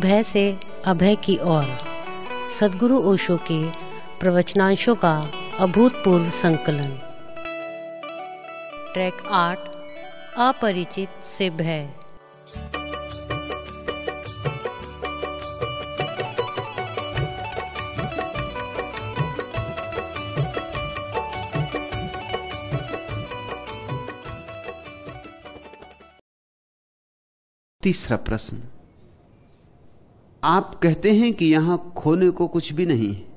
भय से अभय की ओर। सदगुरु ओशो के प्रवचनांशों का अभूतपूर्व संकलन। ट्रैक आठ, अपरिचित से भय। तीसरा प्रश्न। आप कहते हैं कि यहाँ खोने को कुछ भी नहीं है।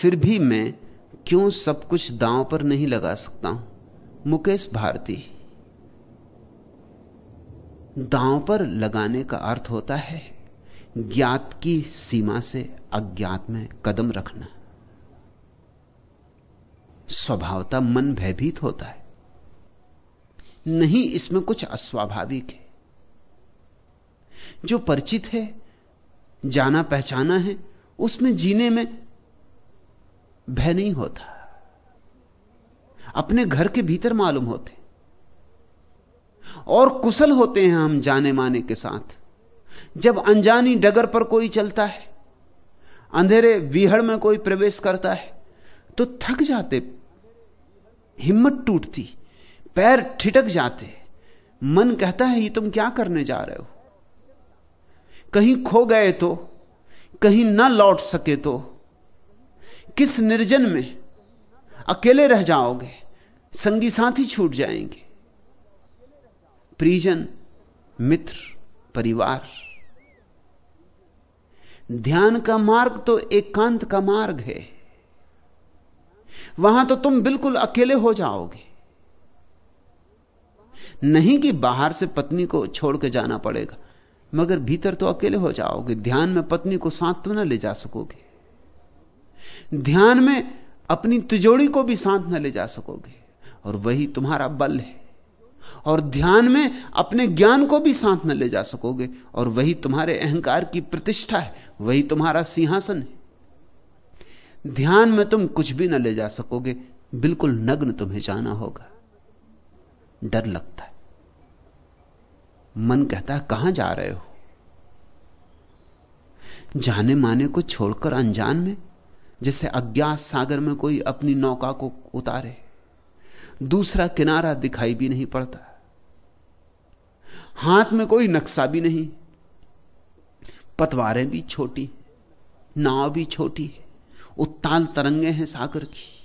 फिर भी मैं क्यों सब कुछ दांव पर नहीं लगा सकता हूँ? मुकेश भारती। दांव पर लगाने का अर्थ होता है ज्ञात की सीमा से अज्ञात में कदम रखना। स्वभावता मन भयभीत होता है। नहीं, इसमें कुछ अस्वाभाविक है। जो परिचित है जाना पहचाना है, उसमें जीने में भय नहीं होता। अपने घर के भीतर मालूम होते। और कुशल होते हैं हम जाने माने के साथ। जब अनजानी डगर पर कोई चलता है, अंधेरे विहड़ में कोई प्रवेश करता है तो थक जाते, हिम्मत टूटती, पैर ठिटक जाते। मन कहता है, ये तुम क्या करने जा रहे हो? कहीं खो गए तो कहीं ना लौट सके तो किस निर्जन में अकेले रह जाओगे, संगी साथी छूट जाएँगे परिजन मित्र, परिवार। ध्यान का मार्ग तो एकांत का मार्ग है। वहाँ तो तुम बिल्कुल अकेले हो जाओगे। नहीं कि बाहर से पत्नी को छोड़ के जाना पड़ेगा। मगर भीतर तो अकेले हो जाओगे। ध्यान में पत्नी को साथ तो न ले जा सकोगे। ध्यान में अपनी तिजोड़ी को भी साथ न ले जा सकोगे। और वही तुम्हारा बल है। और ध्यान में अपने ज्ञान को भी साथ न ले जा सकोगे। और वही तुम्हारे अहंकार की प्रतिष्ठा है। वही तुम्हारा सिंहासन है। ध्यान में तुम कुछ भी न ले जा सकोगे। बिल्कुल नग्न तुम्हें जाना होगा। डर लगता है। मन कहता है, कहाँ जा रहे हो? जाने माने को छोड़कर अनजान में, जैसे अज्ञात सागर में कोई अपनी नौका को उतारे, दूसरा किनारा दिखाई भी नहीं पड़ता। हाथ में कोई नक्शा भी नहीं। पतवारें भी छोटी नाव भी छोटी है, उत्ताल तरंगे हैं सागर की।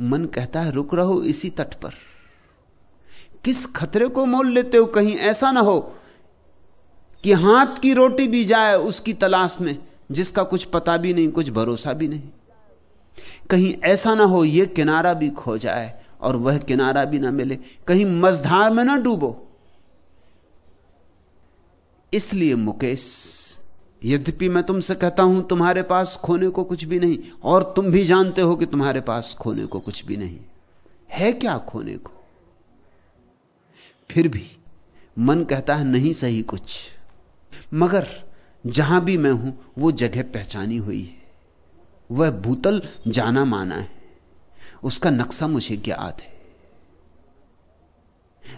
मन कहता है, रुक रहो इसी तट पर। किस खतरे को मोल लेते हो कहीं ऐसा ना हो कि हाथ की रोटी भी जाए उसकी तलाश में, जिसका कुछ पता भी नहीं, कुछ भरोसा भी नहीं। कहीं ऐसा ना हो यह किनारा भी खो जाए और वह किनारा भी ना मिले। कहीं मझधार में ना डूबो। इसलिए मुकेश, यद्यपि मैं तुमसे कहता हूँ, तुम्हारे पास खोने को कुछ भी नहीं, और तुम भी जानते हो कि तुम्हारे पास खोने को कुछ भी नहीं। है क्या खोने को? फिर भी मन कहता है, नहीं सही कुछ। मगर जहाँ भी मैं हूँ, वो जगह पहचानी हुई है। वह भूतल जाना माना है। उसका नक्शा मुझे ज्ञात है।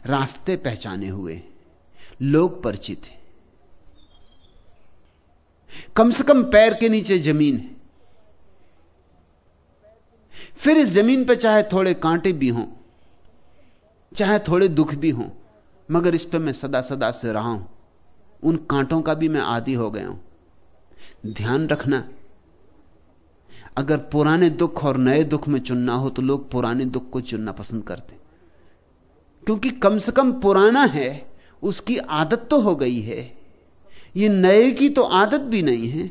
रास्ते पहचाने हुए, लोग परिचित हैं। कम से कम पैर के नीचे ज़मीन है। फिर इस ज़मीन पर चाहे थोड़े कांटे भी हों, चाहे थोड़े दुख भी हों मगर इस पर मैं सदा सदा से रहा हूँ। उन कांटों का भी मैं आदि हो गया हूँ। ध्यान रखना। अगर पुराने दुख और नए दुख में चुनना हो तो लोग पुराने दुख को चुनना पसंद करते। क्योंकि कम से कम पुराना है, उसकी आदत तो हो गई है। ये नए की तो आदत भी नहीं है।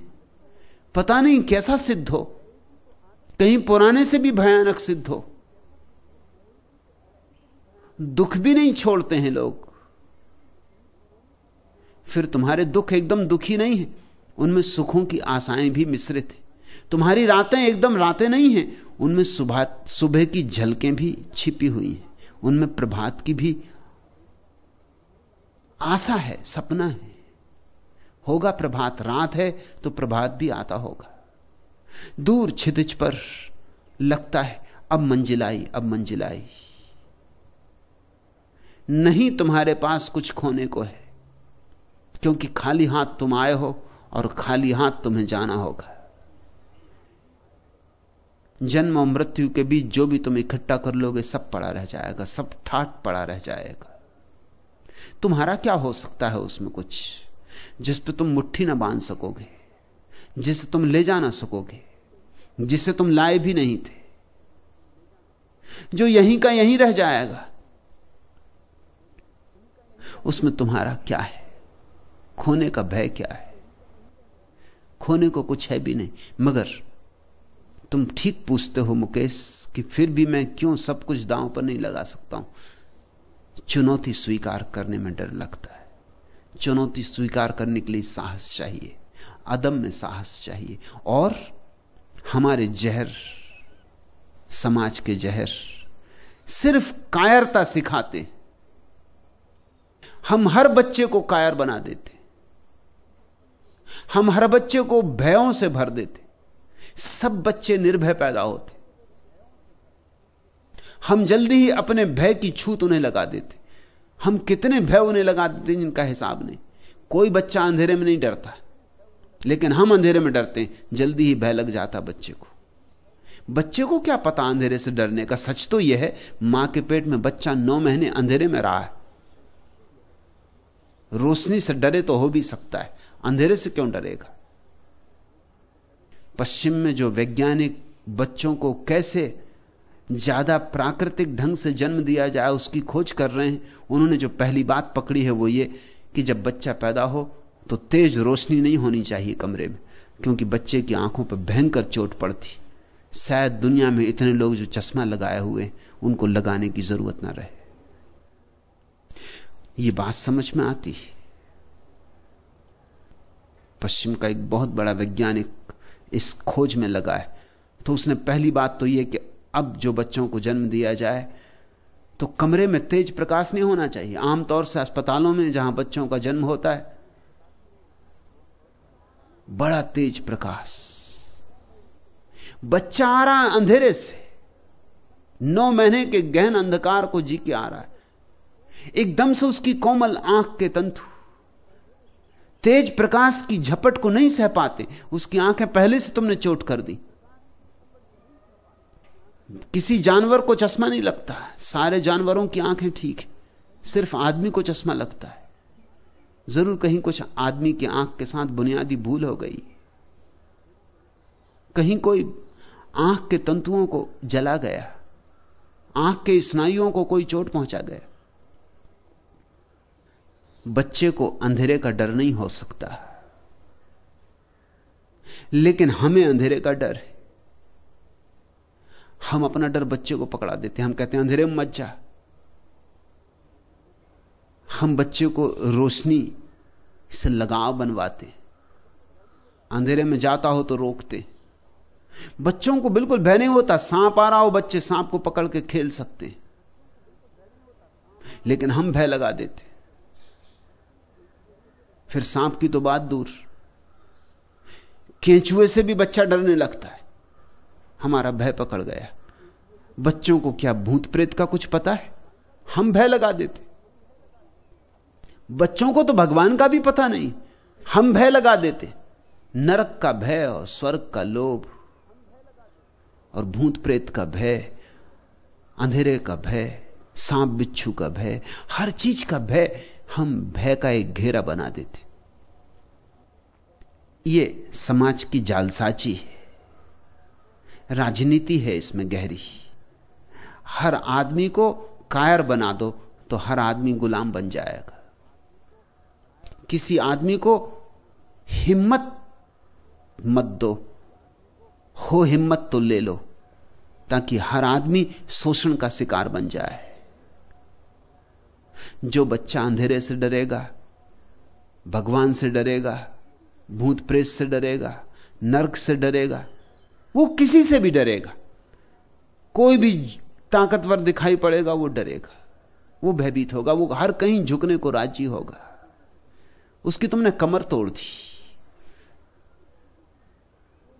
पता नहीं कैसा सिद्ध हो। कहीं पुराने से भी भयानक सिद्ध हो। दुख भी नहीं छोड़ते हैं लोग। फिर तुम्हारे दुख एकदम दुखी नहीं है। उनमें सुखों की आशाएँ भी मिश्रित हैं। तुम्हारी रातें एकदम रातें नहीं हैं। उनमें सुबह सुबह की झलकें भी छिपी हुई हैं। उनमें प्रभात की भी आशा है, सपना है। होगा प्रभात, रात है तो प्रभात भी आता होगा। दूर छिदिच पर लगता है, अब मंजिलाई अब मंजिलाई। नहीं तुम्हारे पास कुछ खोने को है। क्योंकि खाली हाथ तुम आए हो और खाली हाथ तुम्हें जाना होगा। जन्म और मृत्यु के बीच जो भी तुम इकट्ठा कर लोगे, सब पड़ा रह जाएगा, सब ठाट पड़ा रह जाएगा। तुम्हारा क्या हो सकता है उसमें कुछ, जिस पे तुम मुट्ठी ना बाँध सकोगे, जिसे तुम ले जा ना सकोगे, जिसे तुम लाए भी नहीं थे, जो यहीं का यहीं रह जाएगा, उसमें तुम्हारा क्या है? खोने का भय क्या है? खोने को कुछ है भी नहीं। मगर तुम ठीक पूछते हो मुकेश कि फिर भी मैं क्यों सब कुछ दांव पर नहीं लगा सकता हूँ? चुनौती स्वीकार करने में डर लगता है। चुनौती स्वीकार करने के लिए साहस चाहिए। अदम में साहस चाहिए। और हमारे जहर, समाज के जहर सिर्फ़ कायरता सिखाते। हम हर बच्चे को कायर बना देते। हम हर बच्चे को भयों से भर देते। सब बच्चे निर्भय पैदा होते। हम जल्दी ही अपने भय की छूत उन्हें लगा देते। हम कितने भय उन्हें लगा देते जिनका हिसाब नहीं। कोई बच्चा अंधेरे में नहीं डरता। लेकिन हम अंधेरे में डरते हैं। जल्दी ही भय लग जाता बच्चे को। बच्चे को क्या पता अंधेरे से डरने का? सच तो यह है, माँ के पेट में बच्चा नौ महीने अंधेरे में रहा है। रोशनी से डरे तो हो भी सकता है। अंधेरे से क्यों डरेगा? पश्चिम में जो वैज्ञानिक बच्चों को कैसे ज़्यादा प्राकृतिक ढंग से जन्म दिया जाए, उसकी खोज कर रहे हैं, उन्होंने जो पहली बात पकड़ी है वो ये कि जब बच्चा पैदा हो तो तेज रोशनी नहीं होनी चाहिए कमरे में, क्योंकि बच्चे की आँखों पर भयंकर चोट पड़ती। शायद दुनिया में इतने लोग जो चश्मा लगाए हुए उनको लगाने की ज़रूरत ना रहे। ये बात समझ में आती है। पश्चिम का एक बहुत बड़ा वैज्ञानिक इस खोज में लगा है। तो उसने पहली बात तो यह कि अब जो बच्चों को जन्म दिया जाए तो कमरे में तेज प्रकाश नहीं होना चाहिए। आमतौर से अस्पतालों में जहाँ बच्चों का जन्म होता है, बड़ा तेज प्रकाश। बच्चा आ रहा अंधेरे से। नौ महीने के गहन अंधकार को जी के आ रहा है। एकदम से उसकी कोमल आँख के तंतु। तेज प्रकाश की झपट को नहीं सह पाते। उसकी आँखें पहले से तुमने चोट कर दी। किसी जानवर को चश्मा नहीं लगता। सारे जानवरों की आँखें ठीक है। सिर्फ़ आदमी को चश्मा लगता है। ज़रूर कहीं कुछ आदमी की आँख के साथ बुनियादी भूल हो गई। कहीं कोई आँख के तंतुओं को जला गया। आँख के स्नायुओं को कोई चोट पहुँचा गया। बच्चे को अंधेरे का डर नहीं हो सकता। लेकिन हमें अंधेरे का डर है। हम अपना डर बच्चे को पकड़ा देते हैं। हम कहते हैं, अंधेरे में मत जा। हम बच्चे को रोशनी से लगाव बनवाते अंधेरे में जाता हो तो रोकते बच्चों को बिल्कुल भय नहीं होता, सांप आ रहा हो, बच्चे सांप को पकड़ के खेल सकते लेकिन हम भय लगा देते फिर सांप की तो बात दूर। केंचुए से भी बच्चा डरने लगता है। हमारा भय पकड़ गया। बच्चों को क्या भूत प्रेत का कुछ पता है? हम भय लगा देते। बच्चों को तो भगवान का भी पता नहीं। हम भय लगा देते। नरक का भय और स्वर्ग का लोभ और भूत प्रेत का भय, अंधेरे का भय, सांप बिच्छू का भय, हर चीज़ का भय। हम भय का एक घेरा बना देते। ये समाज की जालसाची है। राजनीति है इसमें गहरी। हर आदमी को कायर बना दो तो हर आदमी गुलाम बन जाएगा। किसी आदमी को हिम्मत मत दो, हो हिम्मत तो ले लो, ताकि हर आदमी शोषण का शिकार बन जाए। जो बच्चा अंधेरे से डरेगा, भगवान से डरेगा, भूत प्रेत से डरेगा, नर्क से डरेगा, वो किसी से भी डरेगा। कोई भी ताकतवर दिखाई पड़ेगा, वो डरेगा। वो भयभीत होगा, वो हर कहीं झुकने को राज़ी होगा। उसकी तुमने कमर तोड़ दी।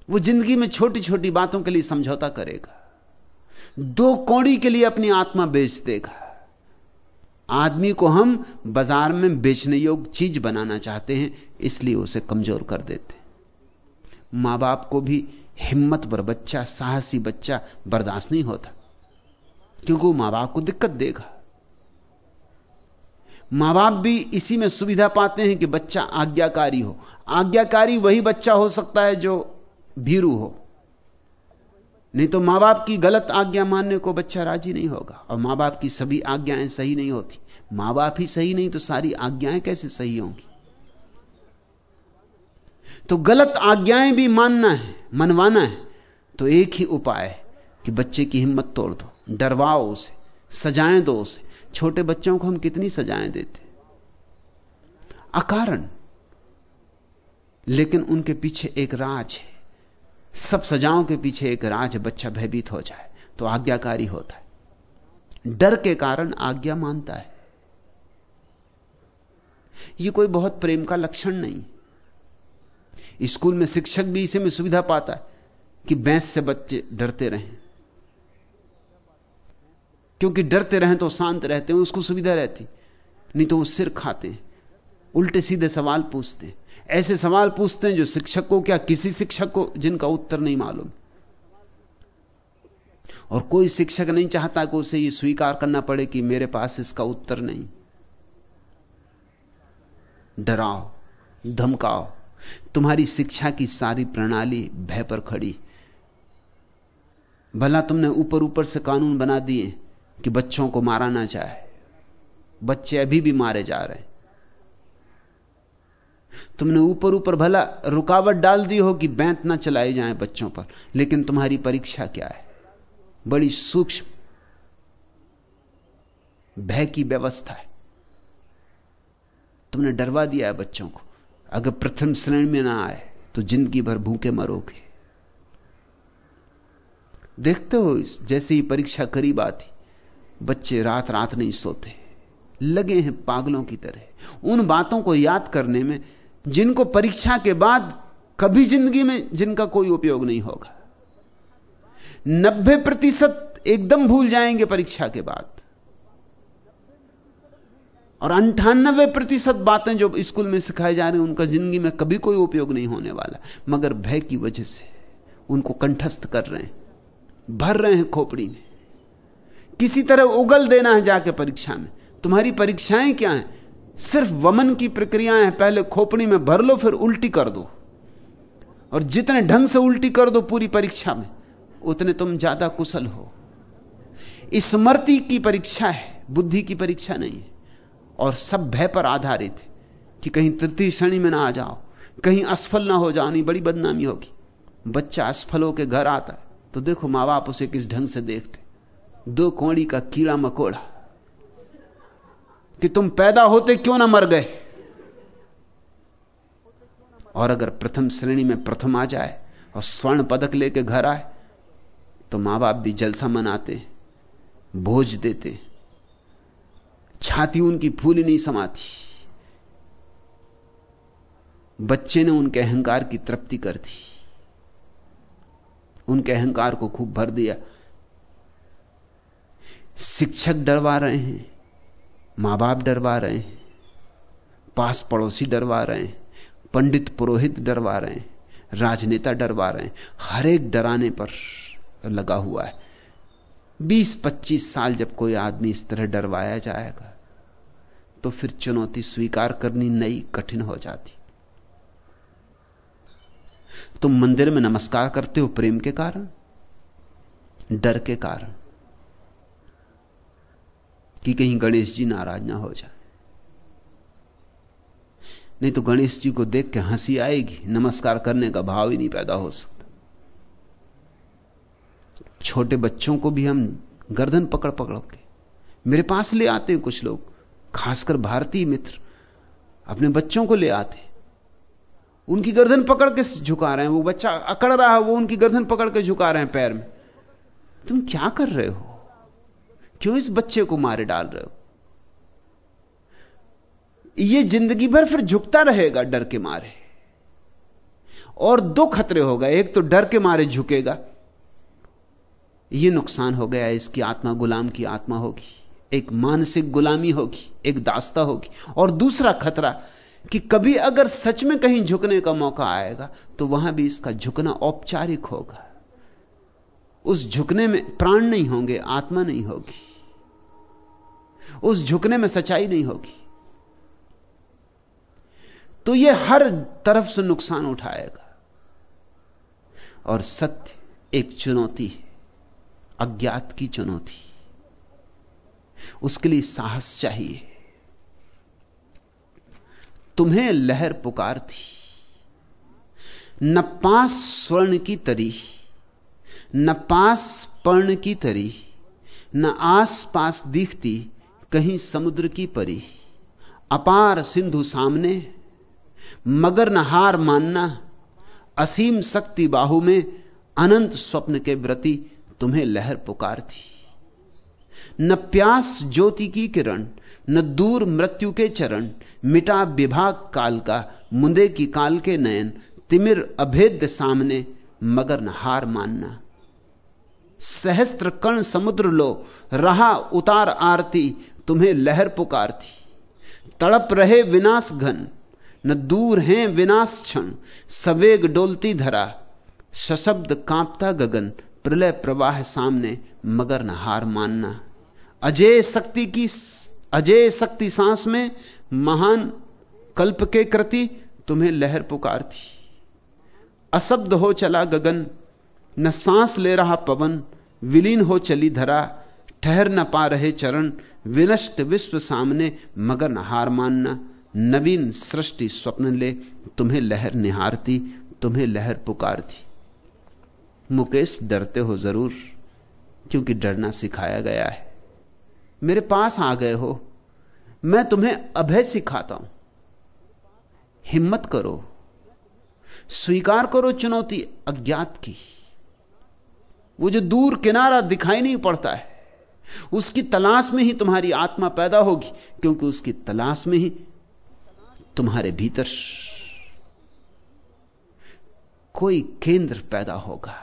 वो ज़िंदगी में छोटी छोटी बातों के लिए समझौता करेगा। दो कौड़ी के लिए अपनी आत्मा बेच देगा। आदमी को हम बाज़ार में बेचने योग्य चीज़ बनाना चाहते हैं, इसलिए उसे कमज़ोर कर देते माँ बाप को भी हिम्मत पर बच्चा, साहसी बच्चा बर्दाश्त नहीं होता, क्योंकि वो माँ बाप को दिक्कत देगा। माँ बाप भी इसी में सुविधा पाते हैं कि बच्चा आज्ञाकारी हो। आज्ञाकारी वही बच्चा हो सकता है जो भीरू हो। नहीं तो माँ बाप की गलत आज्ञा मानने को बच्चा राज़ी नहीं होगा। और माँ बाप की सभी आज्ञाएँ सही नहीं होती। माँ बाप ही सही नहीं तो सारी आज्ञाएँ कैसे सही होंगी? तो गलत आज्ञाएँ भी मानना है, मनवाना है तो एक ही उपाय है कि बच्चे की हिम्मत तोड़ दो, डरवाओ उसे, सजाएँ दो उसे। छोटे बच्चों को हम कितनी सजाएँ देते अकारण। लेकिन उनके पीछे एक राज है। सब सजाओं के पीछे एक राज बच्चा भयभीत हो जाए तो आज्ञाकारी होता है। डर के कारण आज्ञा मानता है। यह कोई बहुत प्रेम का लक्षण नहीं। स्कूल में शिक्षक भी इसे में सुविधा पाता है कि बैंस से बच्चे डरते रहें। क्योंकि डरते रहें तो शांत रहते हैं, उसको सुविधा रहती। नहीं तो वो सिर खाते हैं। उल्टे सीधे सवाल पूछते हैं। ऐसे सवाल पूछते हैं जो शिक्षक को क्या किसी शिक्षक को जिनका उत्तर नहीं मालूम। और कोई शिक्षक नहीं चाहता कि उसे यह स्वीकार करना पड़े कि मेरे पास इसका उत्तर नहीं। डराओ, धमकाओ। तुम्हारी शिक्षा की सारी प्रणाली भय पर खड़ी। भला तुमने ऊपर ऊपर से कानून बना दिए कि बच्चों को मारा ना जाए। बच्चे अभी भी मारे जा रहे हैं। तुमने ऊपर ऊपर भला रुकावट डाल दी हो कि बैंत ना चलाई जाए बच्चों पर, लेकिन तुम्हारी परीक्षा क्या है? बड़ी सूक्ष्म, भय की व्यवस्था है। तुमने डरवा दिया है बच्चों को। अगर प्रथम श्रेणी में ना आए तो ज़िंदगी भर भूखे मरोगे। देखते हो जैसे ही परीक्षा करीब आती, बच्चे रात रात नहीं सोते। लगे हैं पागलों की तरह। उन बातों को याद करने में जिनको परीक्षा के बाद कभी ज़िंदगी में जिनका कोई उपयोग नहीं होगा। नब्बे प्रतिशत एकदम भूल जाएँगे परीक्षा के बाद। और अंठानबे प्रतिशत बातें जो स्कूल में सिखाई जा रही हैं, उनका ज़िंदगी में कभी कोई उपयोग नहीं होने वाला। मगर भय की वजह से उनको कंठस्थ कर रहे हैं, भर रहे हैं खोपड़ी में। किसी तरह उगल देना है जाके परीक्षा में। तुम्हारी परीक्षाएँ क्या हैं? सिर्फ़ वमन की प्रक्रियाएँ पहले खोपड़ी में भर लो, फिर उल्टी कर दो। और जितने ढंग से उल्टी कर दो पूरी परीक्षा में, उतने तुम ज़्यादा कुशल हो। स्मृति की परीक्षा है, बुद्धि की परीक्षा नहीं है। और सब भय पर आधारित है कि कहीं तृतीय श्रेणी में ना आ जाओ, कहीं असफल ना हो जाओ, नहीं, बड़ी बदनामी होगी। बच्चा असफल होकर घर आता है तो देखो माँ बाप उसे किस ढंग से देखते दो कोड़ी का कीड़ा मकोड़ा। कि तुम पैदा होते क्यों ना मर गए? और अगर प्रथम श्रेणी में प्रथम आ जाए और स्वर्ण पदक लेके घर आए तो माँ बाप भी जलसा मनाते, भोज देते। छाती उनकी फूली नहीं समाती। बच्चे ने उनके अहंकार की तृप्ति कर दी। उनके अहंकार को खूब भर दिया। शिक्षक डरवा रहे हैं। माँ बाप डरवा रहे हैं पास पड़ोसी डरवा रहे हैं, पंडित पुरोहित डरवा रहे हैं, राजनेता डरवा रहे हैं, हर एक डराने पर लगा हुआ है। 20-25 साल जब कोई आदमी इस तरह डरवाया जाएगा तो फिर चुनौती स्वीकार करनी नई, कठिन हो जाती। तुम मंदिर में नमस्कार करते हो प्रेम के कारण, डर के कारण। कि कहीं गणेश जी नाराज़ ना हो जाए। नहीं तो गणेश जी को देख के हँसी आएगी, नमस्कार करने का भाव ही नहीं पैदा हो सकता। छोटे बच्चों को भी हम गर्दन पकड़ पकड़ के मेरे पास ले आते हैं कुछ लोग, खासकर भारतीय मित्र, अपने बच्चों को ले आते हैं। उनकी गर्दन पकड़ के झुका रहे हैं, वो बच्चा अकड़ रहा है, वो उनकी गर्दन पकड़ के झुका रहे हैं पैर में। तुम क्या कर रहे हो? क्यों इस बच्चे को मारे डाल रहे हो? ये ज़िंदगी भर फिर झुकता रहेगा, डर के मारे। और दो खतरे हो गए, एक तो डर के मारे झुकेगा। यह नुकसान हो गया, इसकी आत्मा गुलाम की आत्मा होगी, एक मानसिक गुलामी होगी, एक दास्ता होगी। और दूसरा खतरा, कि कभी अगर सच में कहीं झुकने का मौका आएगा तो वहाँ भी इसका झुकना औपचारिक होगा। उस झुकने में प्राण नहीं होंगे, आत्मा नहीं होगी। उस झुकने में सच्चाई नहीं होगी। तो यह हर तरफ़ से नुकसान उठाएगा। और सत्य एक चुनौती है, अज्ञात की चुनौती। उसके लिए साहस चाहिए। तुम्हें लहर पुकार थी न पास स्वर्ण की तरी, न पास पर्ण की तरी, न आस पास दिखती कहीं समुद्र की परी। अपार सिंधु सामने, मगर न हार मानना, असीम शक्ति बाहु में अनंत स्वप्न के व्रति तुम्हें लहर पुकार थी न प्यास ज्योति की किरण, न दूर मृत्यु के चरण, मिटा विभाग काल का, मुंदे की काल के नयन, तिमिर अभेद्य सामने, मगर न हार मानना। सहस्त्र कण समुद्र लो, रहा उतार आरती तुम्हें लहर पुकारती तड़प रहे विनाश घन, न दूर हैं विनाश क्षण। सवेग डोलती धरा, सशब्द कांपता गगन। प्रलय प्रवाह सामने, मगर न हार मानना। अजय शक्ति की अजय शक्ति सांस में, महान कल्प के कृति तुम्हें लहर पुकारती अशब्द हो चला गगन, न सांस ले रहा पवन, विलीन हो चली धरा। ठहर न पा रहे चरण, विनष्ट विश्व सामने मगर न हार मानना। नवीन सृष्टि स्वप्न ले, तुम्हें लहर निहारती, तुम्हें लहर पुकारती। मुकेश, डरते हो ज़रूर, क्योंकि डरना सिखाया गया है। मेरे पास आ गए हो, मैं तुम्हें अभय सिखाता हूँ। हिम्मत करो, स्वीकार करो चुनौती अज्ञात की। वो जो दूर किनारा दिखाई नहीं पड़ता है उसकी तलाश में ही तुम्हारी आत्मा पैदा होगी, क्योंकि उसकी तलाश में ही तुम्हारे भीतर कोई केंद्र पैदा होगा।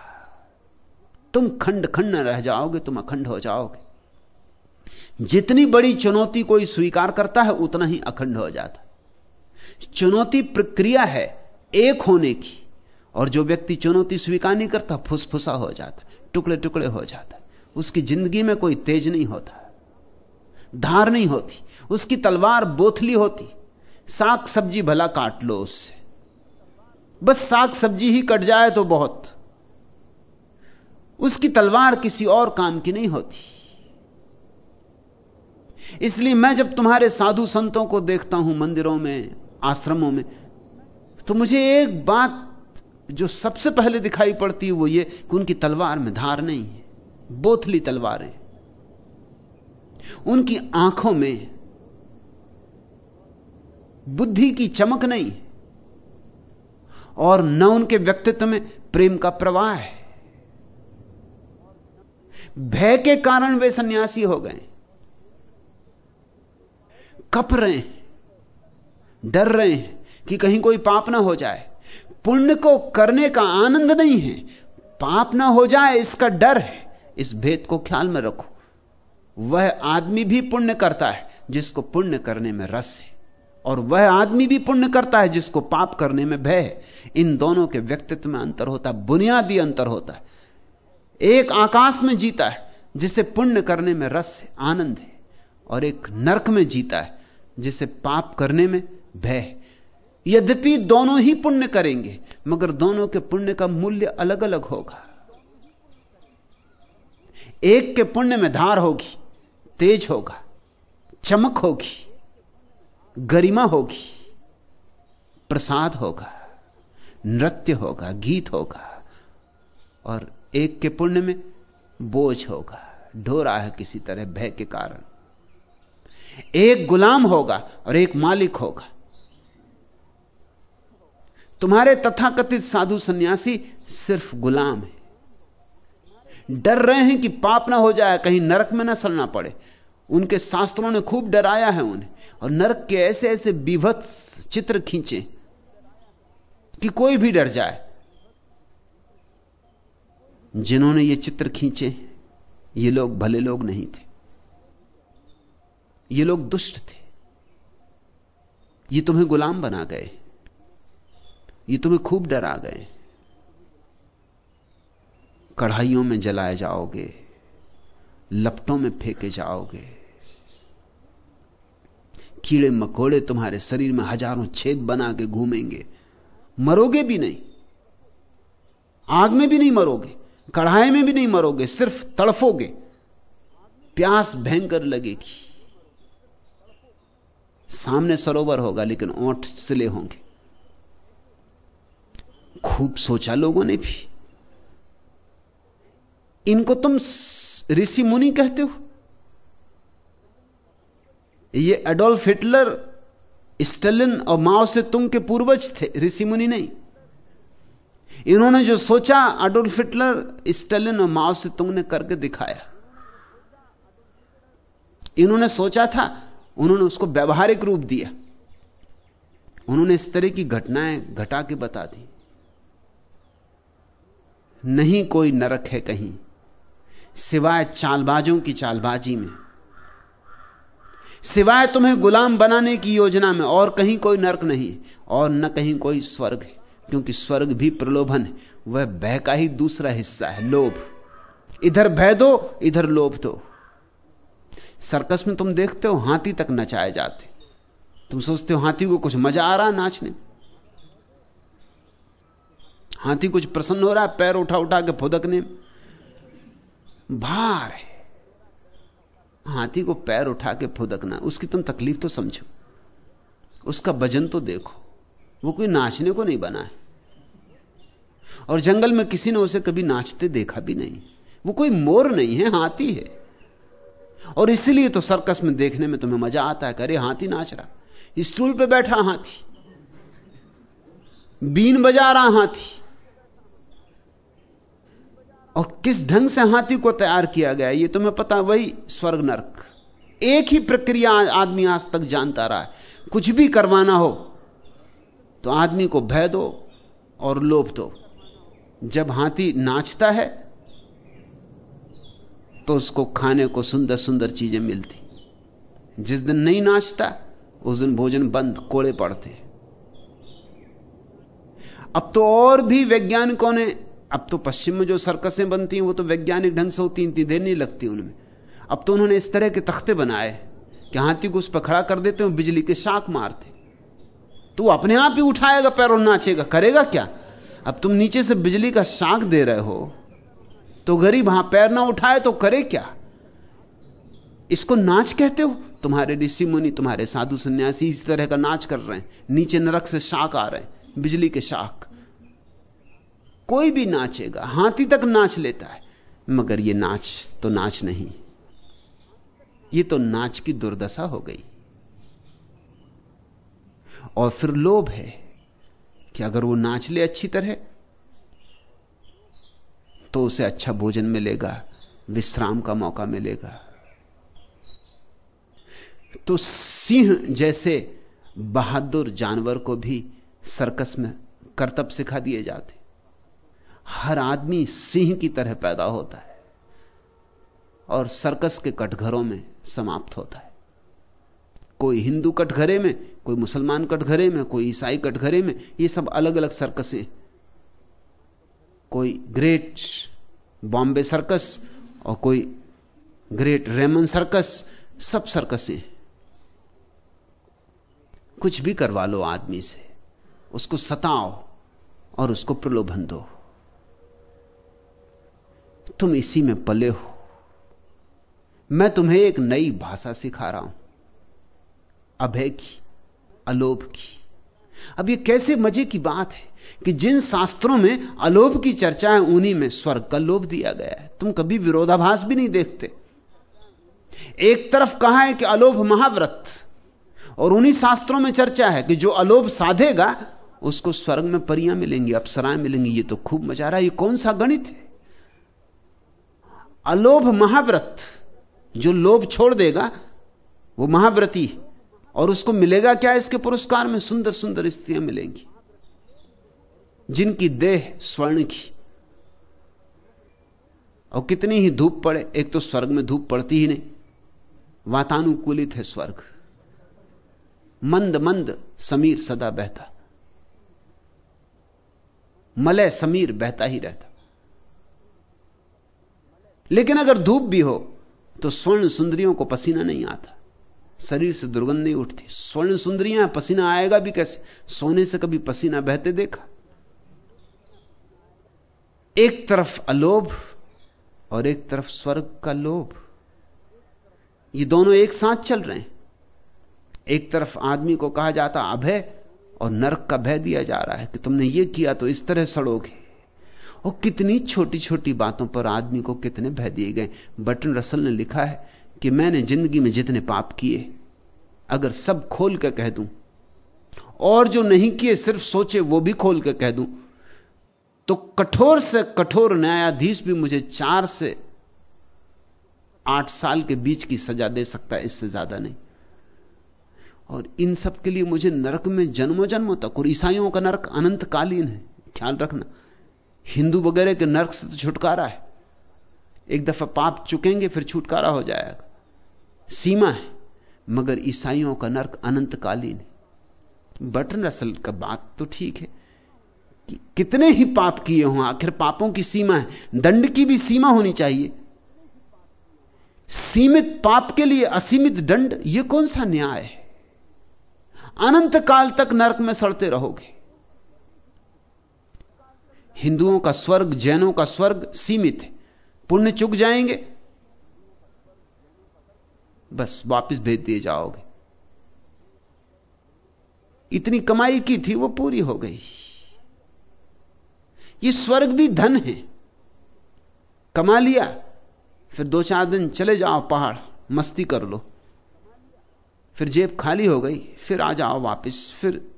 तुम खंड खंड रह जाओगे, तुम अखंड हो जाओगे। जितनी बड़ी चुनौती कोई स्वीकार करता है, उतना ही अखंड हो जाता चुनौती प्रक्रिया है एक होने की, और जो व्यक्ति चुनौती स्वीकार नहीं करता, फुसफुसा हो जाता टुकड़े टुकड़े हो जाता उसकी ज़िंदगी में कोई तेज नहीं होता। धार नहीं होती। उसकी तलवार बोथली होती। साग सब्ज़ी भला काट लो उससे। बस साग सब्ज़ी ही कट जाए तो बहुत। उसकी तलवार किसी और काम की नहीं होती। इसलिए मैं जब तुम्हारे साधु संतों को देखता हूँ मंदिरों में, आश्रमों में तो मुझे एक बात जो सबसे पहले दिखाई पड़ती है, वो ये कि उनकी तलवार में धार नहीं है। बोथली तलवारें। उनकी आँखों में बुद्धि की चमक नहीं और न उनके व्यक्तित्व में प्रेम का प्रवाह है। भय के कारण वे सन्यासी हो गए। कप रहे हैं, डर रहे हैं कि कहीं कोई पाप ना हो जाए। पुण्य को करने का आनंद नहीं है। पाप ना हो जाए इसका डर है। इस भेद को ख्याल में रखो। वह आदमी भी पुण्य करता है, जिसको पुण्य करने में रस है, और वह आदमी भी पुण्य करता है, जिसको पाप करने में भय है। इन दोनों के व्यक्तित्व में अंतर होता है बुनियादी अंतर होता है। एक आकाश में जीता है, जिसे पुण्य करने में रस है, आनंद है, और एक नरक में जीता है, जिसे पाप करने में भय है। यद्यपि दोनों ही पुण्य करेंगे, मगर दोनों के पुण्य का मूल्य अलग अलग होगा। एक के पुण्य में धार होगी, तेज होगा, चमक होगी, गरिमा होगी, प्रसाद होगा, नृत्य होगा, गीत होगा, और एक के पुण्य में बोझ होगा ढो रहा है किसी तरह भय के कारण। एक गुलाम होगा और एक मालिक होगा। तुम्हारे तथाकथित साधु सन्यासी सिर्फ़ गुलाम है। डर रहे हैं कि पाप ना हो जाए, कहीं नरक में ना सड़ना पड़े। उनके शास्त्रों ने खूब डराया है उन्हें। और नरक के ऐसे ऐसे विभत्स चित्र खींचे कि कोई भी डर जाए। जिन्होंने ये चित्र खींचे, ये लोग भले लोग नहीं थे। ये लोग दुष्ट थे। ये तुम्हें गुलाम बना गए। ये तुम्हें खूब डरा गए। कढ़ाइयों में जलाए जाओगे, लपटों में फेंके जाओगे। कीड़े मकोड़े तुम्हारे शरीर में हज़ारों छेद बना के घूमेंगे। मरोगे भी नहीं। आग में भी नहीं मरोगे, कढ़ाई में भी नहीं मरोगे, सिर्फ़ तड़फोगे। प्यास भयंकर लगेगी। सामने सरोवर होगा, लेकिन ओंठ सिले होंगे। खूब सोचा लोगों ने भी। इनको तुम ऋषि मुनि कहते हो? ये एडोल्फ हिटलर, स्टेलिन और माओ से तुम के पूर्वज थे, ऋषि मुनि नहीं। इन्होंने जो सोचा अडोल्फ हिटलर, स्टेलिन और माओ से तुमने करके दिखाया। इन्होंने सोचा था, उन्होंने उसको व्यवहारिक रूप दिया। उन्होंने इस तरह की घटनाएँ घटा के बता दी। नहीं कोई नरक है कहीं। सिवाय चालबाजों की चालबाजी में। सिवाय तुम्हें गुलाम बनाने की योजना में और कहीं कोई नरक नहीं, और न कहीं कोई स्वर्ग है, क्योंकि स्वर्ग भी प्रलोभन है, वह भय का ही दूसरा हिस्सा है, लोभ। इधर भय दो, इधर लोभ दो। सर्कस में तुम देखते हो, हाथी तक नचाए जाते। तुम सोचते हो, हाथी को कुछ मज़ा आ रहा नाचने। हाथी कुछ प्रसन्न हो रहा है, पैर उठा उठा के फुदकने भार है। हाथी को पैर उठा के फुदकना, उसकी तुम तकलीफ़ तो समझो। उसका वज़न तो देखो। वो कोई नाचने को नहीं बना है। और जंगल में किसी ने उसे कभी नाचते देखा भी नहीं। वो कोई मोर नहीं है, हाथी है। और इसीलिए तो सर्कस में देखने में तुम्हें मज़ा आता है अरे, हाथी नाच रहा। स्टूल पे बैठा हाथी। बीन बजा रहा हाथी। और किस ढंग से हाथी को तैयार किया गया, ये तुम्हें पता, वही स्वर्ग नरक। एक ही प्रक्रिया आदमी आज तक जानता रहा है। कुछ भी करवाना हो तो आदमी को भय दो और लोभ दो। जब हाथी नाचता है तो उसको खाने को सुंदर सुंदर चीज़ें मिलती। जिस दिन नहीं नाचता, उस दिन भोजन बंद, कोड़े पड़ते। अब तो और भी वैज्ञानिकों ने अब तो पश्चिम में जो सर्कसें बनती हैं, वो तो वैज्ञानिक ढंग से होती इतनी देर नहीं लगती उनमें। अब तो उन्होंने इस तरह के तख्ते बनाए कि हाथी को उस पर खड़ा कर देते हो बिजली के शाक मारते तो अपने आप ही उठाएगा, पैर नाचेगा। करेगा क्या? अब तुम नीचे से बिजली का शाक दे रहे हो तो गरीब हाँ, पैर ना उठाए तो करे क्या? इसको नाच कहते हो? तुम्हारे ऋषि मुनि, तुम्हारे साधु सन्यासी इस तरह का नाच कर रहे हैं। नीचे नरक से शाक आ रहे हैं, बिजली के शाक। कोई भी नाचेगा, हाथी तक नाच लेता है, मगर यह नाच तो नाच नहीं। यह तो नाच की दुर्दशा हो गई। और फिर लोभ है कि अगर वो नाच ले अच्छी तरह तो उसे अच्छा भोजन मिलेगा, विश्राम का मौका मिलेगा। तो सिंह जैसे बहादुर जानवर को भी सर्कस में करतब सिखा दिए जाते। हर आदमी सिंह की तरह पैदा होता है और सर्कस के कटघरों में समाप्त होता है। कोई हिंदू कटघरे में, कोई मुसलमान कटघरे में, कोई ईसाई कटघरे में, ये सब अलग अलग सर्कसें कोई ग्रेट बॉम्बे सर्कस और कोई ग्रेट रेमन सर्कस, सब सर्कसें कुछ भी करवा लो आदमी से, उसको सताओ और उसको प्रलोभन दो। तुम इसी में पले हो। मैं तुम्हें एक नई भाषा सिखा रहा हूँ। अभय की, अलोभ की। अब ये कैसे मज़े की बात है कि जिन शास्त्रों में अलोभ की चर्चा है उन्हीं में स्वर्ग का लोभ दिया गया है, तुम कभी विरोधाभास भी नहीं देखते। एक तरफ़ कहा है कि अलोभ महाव्रत, और उन्हीं शास्त्रों में चर्चा है कि जो अलोभ साधेगा, उसको स्वर्ग में परियाँ मिलेंगी, अप्सराएँ मिलेंगी, ये तो खूब मज़ा रहा है। ये कौन सा गणित है? अलोभ महाव्रत, जो लोभ छोड़ देगा, वो महाव्रती और उसको मिलेगा क्या इसके पुरस्कार में? सुंदर सुंदर स्त्रियाँ मिलेंगी, जिनकी देह स्वर्ण की। और कितनी ही धूप पड़े, एक तो स्वर्ग में धूप पड़ती ही नहीं, वातानुकूलित है स्वर्ग। मंद मंद समीर सदा बहता, मलय समीर बहता ही रहता। लेकिन अगर धूप भी हो तो स्वर्ण सुंदरियों को पसीना नहीं आता। शरीर से दुर्गंध नहीं उठती। स्वर्ण सुंदरियाँ, पसीना आएगा भी कैसे? सोने से कभी पसीना बहते देखा? एक तरफ़ अलोभ और एक तरफ़ स्वर्ग का लोभ। ये दोनों एक साथ चल रहे हैं। एक तरफ़ आदमी को कहा जाता अभय और नरक का भय दिया जा रहा है कि तुमने ये किया तो इस तरह सड़ोगे। और कितनी छोटी छोटी बातों पर आदमी को कितने भय दिए गए। बटन रसल ने लिखा है कि मैंने ज़िंदगी में जितने पाप किए, अगर सब खोल कर कह दूँ, और जो नहीं किए सिर्फ़ सोचे, वो भी खोल कर कह दूँ तो कठोर से कठोर न्यायाधीश भी मुझे चार से आठ साल के बीच की सजा दे सकता है, इससे ज़्यादा नहीं। और इन सब के लिए मुझे नरक में जन्मों जन्मों तक, और ईसाइयों का नरक अनंतकालीन है, ख्याल रखना। हिंदू वगैरह के नर्क से तो छुटकारा है। एक दफ़ा पाप चुकेंगे, फिर छुटकारा हो जाएगा। सीमा है, मगर ईसाइयों का नर्क अनंतकालीन है। बटन असल का बात तो ठीक है कि कितने ही पाप किए हों, आखिर पापों की सीमा है। दंड की भी सीमा होनी चाहिए। सीमित पाप के लिए असीमित दंड यह कौन सा न्याय है? अनंत काल तक नरक में सड़ते रहोगे। हिंदुओं का स्वर्ग, जैनों का स्वर्ग सीमित है। पुण्य चुक जाएँगे, बस वापस भेज दिए जाओगे। इतनी कमाई की थी, वो पूरी हो गई। ये स्वर्ग भी धन है। कमा लिया, फिर दो चार दिन चले जाओ पहाड़, मस्ती कर लो। फिर जेब खाली हो गई, फिर आ जाओ वापस, फिर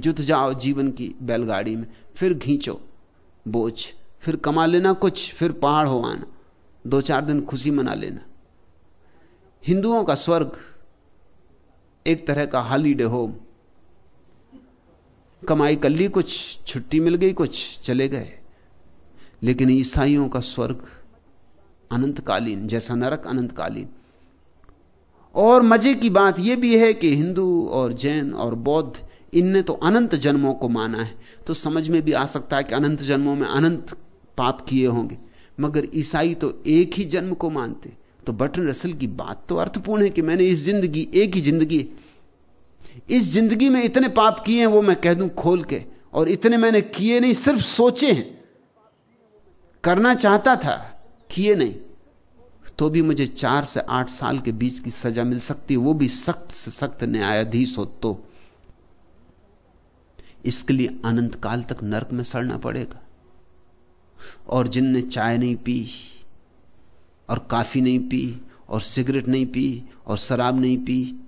जुत जाओ जीवन की बैलगाड़ी में, फिर घींचो बोझ, फिर कमा लेना कुछ, फिर पहाड़ हो आना, दो चार दिन खुशी मना लेना। हिंदुओं का स्वर्ग एक तरह का हॉलीडे होम कमाई कर ली कुछ, छुट्टी मिल गई कुछ, चले गए। लेकिन ईसाइयों का स्वर्ग अनंतकालीन, जैसा नरक अनंतकालीन। और मज़े की बात यह भी है कि हिंदू और जैन और बौद्ध इनने तो अनंत जन्मों को माना है। तो समझ में भी आ सकता है कि अनंत जन्मों में अनंत पाप किए होंगे। मगर ईसाई तो एक ही जन्म को मानते। तो बटन रसल की बात तो अर्थपूर्ण है कि मैंने इस ज़िंदगी, एक ही ज़िंदगी, इस ज़िंदगी में इतने पाप किए हैं, वो मैं कह दूँ खोल के। और इतने मैंने किए नहीं, सिर्फ़ सोचे हैं। करना चाहता था, किए नहीं। तो भी मुझे चार से आठ साल के बीच की सजा मिल सकती वो भी सख्त से सख्त न्यायाधीश हो तो। इसके लिए अनंत काल तक नरक में सड़ना पड़ेगा। और जिनने चाय नहीं पी, और काफ़ी नहीं पी, और सिगरेट नहीं पी, और शराब नहीं पी,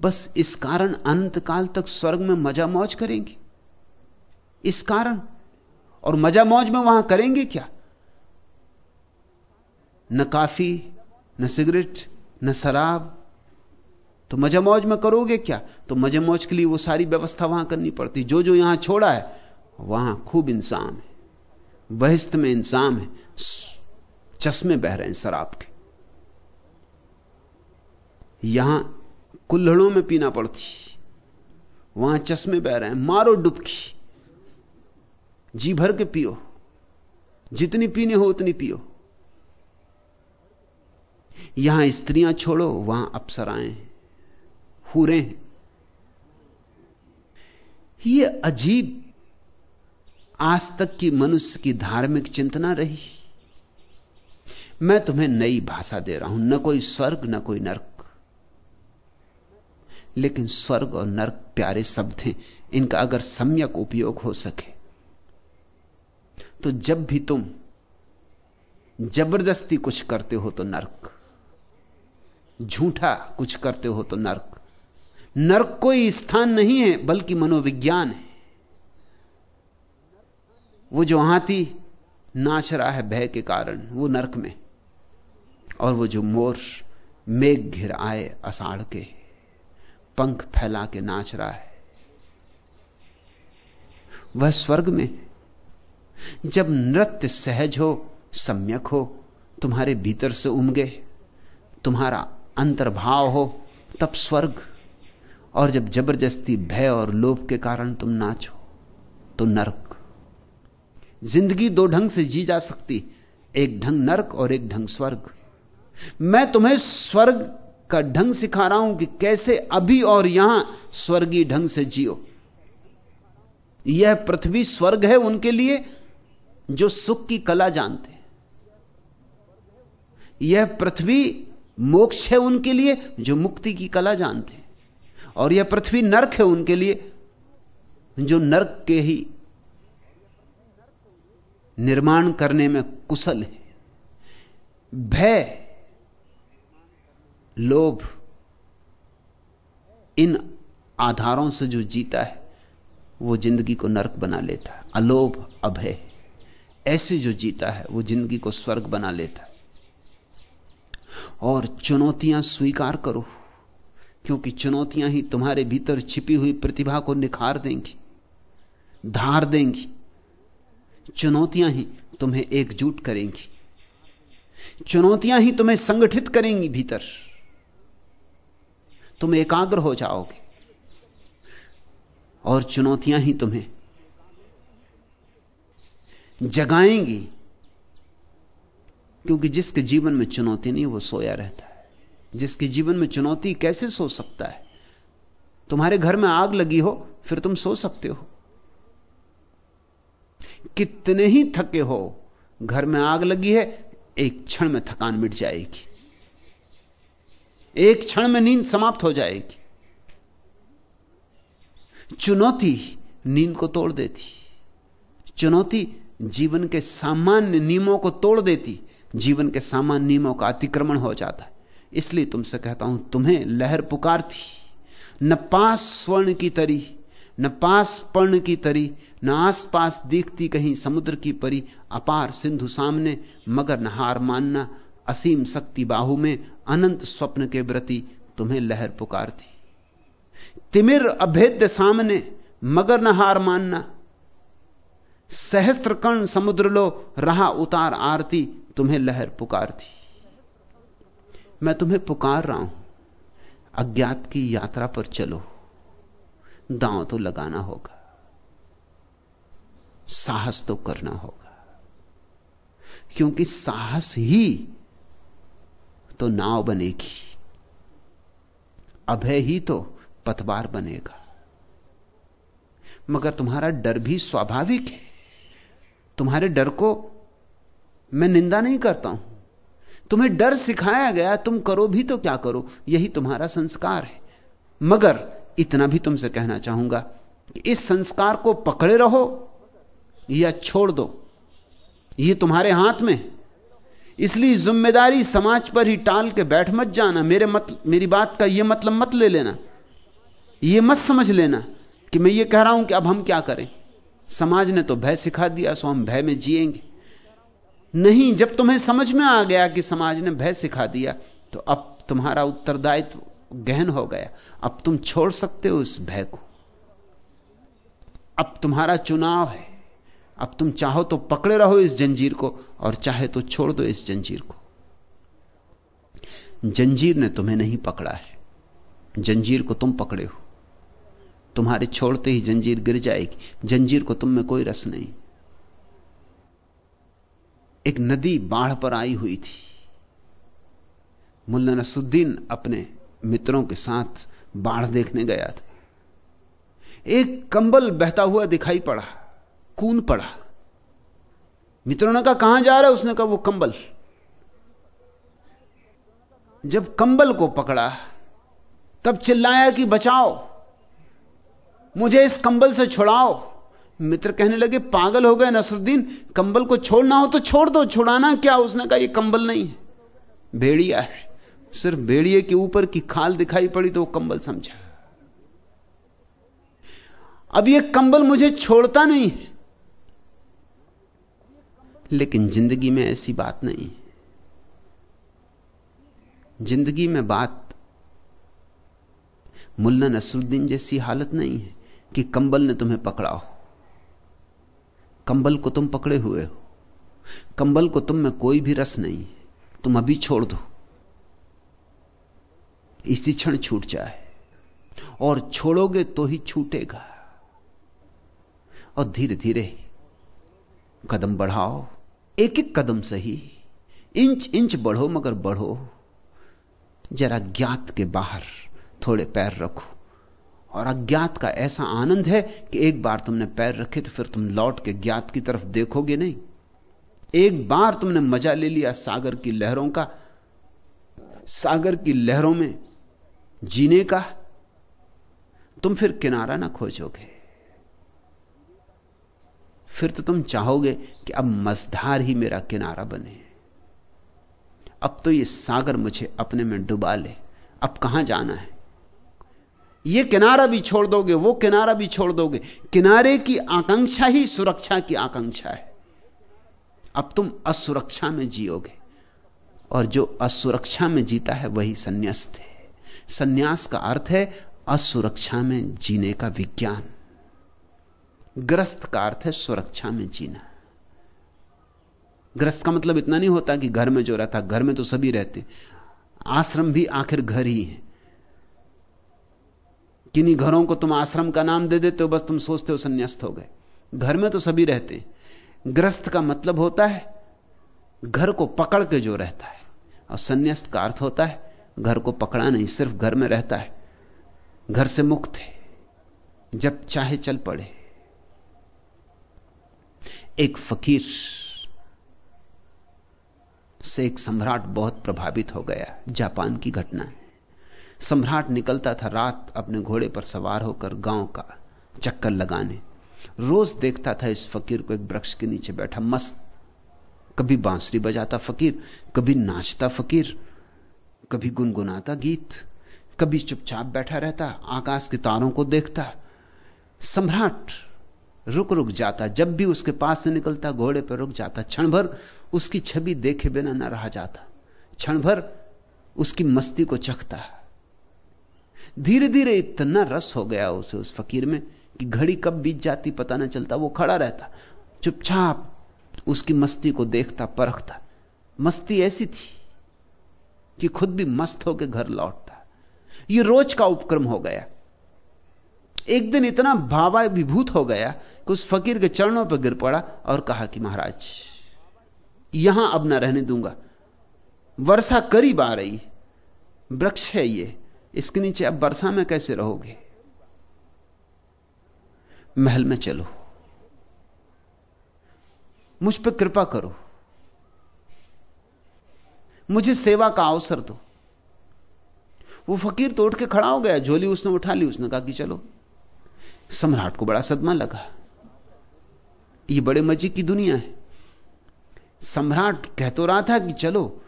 बस इस कारण अनंत काल तक स्वर्ग में मज़ा मौज करेंगे। इस कारण, और मज़ा मौज में वहाँ करेंगे क्या? न काफ़ी, न सिगरेट, न शराब तो मज़ा मौज में करोगे क्या? तो मज़ा मौज के लिए वो सारी व्यवस्था वहाँ करनी पड़ती। जो जो यहाँ छोड़ा है, वहाँ खूब इंसान है। बहिस्त में इंसान है। चश्मे बह रहे हैं शराब के। यहाँ कुल्हड़ों में पीना पड़ती। वहाँ चश्मे बह रहे हैं। मारो डुबकी। जी भर के पियो। जितनी पीने हो उतनी पियो। यहाँ स्त्रियाँ छोड़ो, वहाँ अप्सराएँ हुरे ये अजीब आज तक की मनुष्य की धार्मिक चिंतना रही। मैं तुम्हें नई भाषा दे रहा हूँ, न कोई स्वर्ग, न कोई नरक। लेकिन स्वर्ग और नरक प्यारे शब्द हैं, इनका अगर सम्यक उपयोग हो सके तो जब भी तुम ज़बरदस्ती कुछ करते हो तो नरक, झूठा कुछ करते हो तो नरक। नरक कोई स्थान नहीं है, बल्कि मनोविज्ञान है। वो जो हाथी नाच रहा है भय के कारण, वो नरक में। और वो जो मोर मेघ घिर आए अषाढ़ के, पंख फैला के नाच रहा है। वह स्वर्ग में, जब नृत्य सहज हो, सम्यक हो, तुम्हारे भीतर से उमगे, तुम्हारा अंतर्भाव हो, तब स्वर्ग और जब ज़बरदस्ती भय और लोभ के कारण तुम नाचो तो नरक। ज़िंदगी दो ढंग से जी जा सकती, एक ढंग नरक और एक ढंग स्वर्ग। मैं तुम्हें स्वर्ग का ढंग सिखा रहा हूँ कि कैसे अभी और यहाँ स्वर्गीय ढंग से जियो। यह पृथ्वी स्वर्ग है उनके लिए जो सुख की कला जानते। यह पृथ्वी मोक्ष है उनके लिए जो मुक्ति की कला जानते। हैं और यह पृथ्वी नरक है उनके लिए, जो नरक के ही निर्माण करने में कुशल है। भय, लोभ, इन आधारों से जो जीता है, वो ज़िंदगी को नरक बना लेता है। अलोभ, अभय, ऐसे जो जीता है, वो ज़िंदगी को स्वर्ग बना लेता है। और चुनौतियाँ स्वीकार करो। क्योंकि चुनौतियाँ ही तुम्हारे भीतर छिपी हुई प्रतिभा को निखार देंगी, धार देंगी। चुनौतियाँ ही तुम्हें एकजुट करेंगी। चुनौतियाँ ही तुम्हें संगठित करेंगी भीतर। तुम एकाग्र हो जाओगे और चुनौतियाँ ही तुम्हें जगाएँगी। क्योंकि जिसके जीवन में चुनौती नहीं, वो सोया रहता जिसके जीवन में चुनौती कैसे सो सकता है? तुम्हारे घर में आग लगी हो, फिर तुम सो सकते हो। कितने ही थके हो, घर में आग लगी है, एक क्षण में थकान मिट जाएगी। एक क्षण में नींद समाप्त हो जाएगी। चुनौती नींद को तोड़ देती। चुनौती जीवन के सामान्य नियमों को तोड़ देती। जीवन के सामान्य नियमों का अतिक्रमण हो जाता है। इसलिए तुमसे कहता हूँ, तुम्हें लहर पुकारती न पास स्वर्ण की तरी, न पास पर्ण की तरी, न आस पास दिखती कहीं समुद्र की परी, अपार सिंधु सामने, मगर न हार मानना, असीम शक्ति बाहु में, अनंत स्वप्न के व्रति तुम्हें लहर पुकारती तिमिर अभेद्य सामने, मगर न हार मानना सहस्त्र कर्ण समुद्र लो, रहा उतार आरती, तुम्हें लहर पुकारती मैं तुम्हें पुकार रहा हूँ। अज्ञात की यात्रा पर चलो। दांव तो लगाना होगा। साहस तो करना होगा। क्योंकि साहस ही तो नाव बनेगी। अभय ही तो पतवार बनेगा। मगर तुम्हारा डर भी स्वाभाविक है। तुम्हारे डर को मैं निंदा नहीं करता हूँ। तुम्हें डर सिखाया गया, तुम करो भी तो क्या करो? यही तुम्हारा संस्कार है। मगर इतना भी तुमसे कहना चाहूँगा कि इस संस्कार को पकड़े रहो या छोड़ दो। यह तुम्हारे हाथ में इसलिए ज़िम्मेदारी समाज पर ही टाल के बैठ मत जाना। मेरे मत, मेरी बात का यह मतलब मत ले लेना। यह मत समझ लेना कि मैं ये कह रहा हूँ कि अब हम क्या करें? समाज ने तो भय सिखा दिया, सो हम भय में जिएँगे। नहीं, जब तुम्हें समझ में आ गया कि समाज ने भय सिखा दिया तो अब तुम्हारा उत्तरदायित्व गहन हो गया। अब तुम छोड़ सकते हो इस भय को। अब तुम्हारा चुनाव है। अब तुम चाहो तो पकड़े रहो इस जंजीर को, और चाहे तो छोड़ दो इस जंजीर को। जंजीर ने तुम्हें नहीं पकड़ा है। जंजीर को तुम पकड़े हो। तुम्हारे छोड़ते ही जंजीर गिर जाएगी। जंजीर को तुम में कोई रस नहीं। एक नदी बाढ़ पर आई हुई थी। मुल्ला नसुद्दीन अपने मित्रों के साथ बाढ़ देखने गया था। एक कंबल बहता हुआ दिखाई पड़ा, कून पड़ा। मित्रों ने कहा, कहाँ जा रहा है? उसने कहा, वो कंबल। जब कंबल को पकड़ा, तब चिल्लाया कि, बचाओ, मुझे इस कंबल से छुड़ाओ। मित्र कहने लगे, पागल हो गए नसरुद्दीन, कंबल को छोड़ना हो तो छोड़ दो, छुड़ाना क्या? उसने कहा यह कंबल नहीं है, भेड़िया है। सिर्फ़ भेड़िए के ऊपर की खाल दिखाई पड़ी तो वो कंबल समझा। अब यह कंबल मुझे छोड़ता नहीं है। लेकिन ज़िंदगी में ऐसी बात नहीं है। ज़िंदगी में बात मुल्ला नसरुद्दीन जैसी हालत नहीं है कि कंबल ने तुम्हें पकड़ा हो। कंबल को तुम पकड़े हुए हो। कंबल को तुम में कोई भी रस नहीं। तुम अभी छोड़ दो। इसी क्षण छूट जाए। और छोड़ोगे तो ही छूटेगा। और धीरे धीरे कदम बढ़ाओ। एक एक कदम सही। इंच इंच बढ़ो मगर बढ़ो। जरा ज्ञात के बाहर थोड़े पैर रखो। और अज्ञात का ऐसा आनंद है कि एक बार तुमने पैर रखे तो फिर तुम लौट के ज्ञात की तरफ़ देखोगे नहीं। एक बार तुमने मज़ा ले लिया सागर की लहरों का, सागर की लहरों में जीने का, तुम फिर किनारा ना खोजोगे। फिर तो तुम चाहोगे कि अब मजधार ही मेरा किनारा बने। अब तो ये सागर मुझे अपने में डुबा ले। अब कहाँ जाना है? ये किनारा भी छोड़ दोगे, वो किनारा भी छोड़ दोगे। किनारे की आकांक्षा ही सुरक्षा की आकांक्षा है। अब तुम असुरक्षा में जियोगे, और जो असुरक्षा में जीता है वही संन्यास्त है। संन्यास का अर्थ है असुरक्षा में जीने का विज्ञान। ग्रस्त का अर्थ है सुरक्षा में जीना। ग्रस्त का मतलब इतना नहीं होता कि घर में जो रहता, घर में तो सभी रहते। आश्रम भी आखिर घर ही है। किन्हीं घरों को तुम आश्रम का नाम दे देते हो, बस तुम सोचते हो संन्यास्त हो गए। घर में तो सभी रहते ग्रस्त का मतलब होता है, घर को पकड़ के जो रहता है। और संन्यास्त का अर्थ होता है, घर को पकड़ा नहीं, सिर्फ़ घर में रहता है। घर से मुक्त है, जब चाहे चल पड़े। एक फकीर से एक सम्राट बहुत प्रभावित हो गया, जापान की घटना है। सम्राट निकलता था रात अपने घोड़े पर सवार होकर गाँव का चक्कर लगाने। रोज देखता था इस फकीर को एक वृक्ष के नीचे बैठा, मस्त। कभी बांसुरी बजाता फकीर, कभी नाचता फकीर, कभी गुनगुनाता गीत, कभी चुपचाप बैठा रहता, आकाश के तारों को देखता। सम्राट रुक रुक जाता, जब भी उसके पास से निकलता, घोड़े पर रुक जाता। क्षण भर उसकी छवि देखे बिना न रहा जाता। क्षण भर उसकी मस्ती को चखता। धीरे धीरे इतना रस हो गया उसे उस फकीर में कि घड़ी कब बीत जाती पता ना चलता, वो खड़ा रहता, चुपचाप उसकी मस्ती को देखता, परखता। मस्ती ऐसी थी कि खुद भी मस्त होकर घर लौटता। यह रोज का उपक्रम हो गया। एक दिन इतना भावा विभूत हो गया कि उस फकीर के चरणों पर गिर पड़ा और कहा कि महाराज, यहाँ अब ना रहने दूँगा। वर्षा करीब आ रही, वृक्ष है ये। इसके नीचे अब वर्षा में कैसे रहोगे? महल में चलो। मुझ पर कृपा करो। मुझे सेवा का अवसर दो। वो फकीर तो उठ के खड़ा हो गया, झोली उसने उठा ली, उसने कहा कि चलो। सम्राट को बड़ा सदमा लगा। ये बड़े मज़े की दुनिया है। सम्राट कह तो रहा था कि चलो,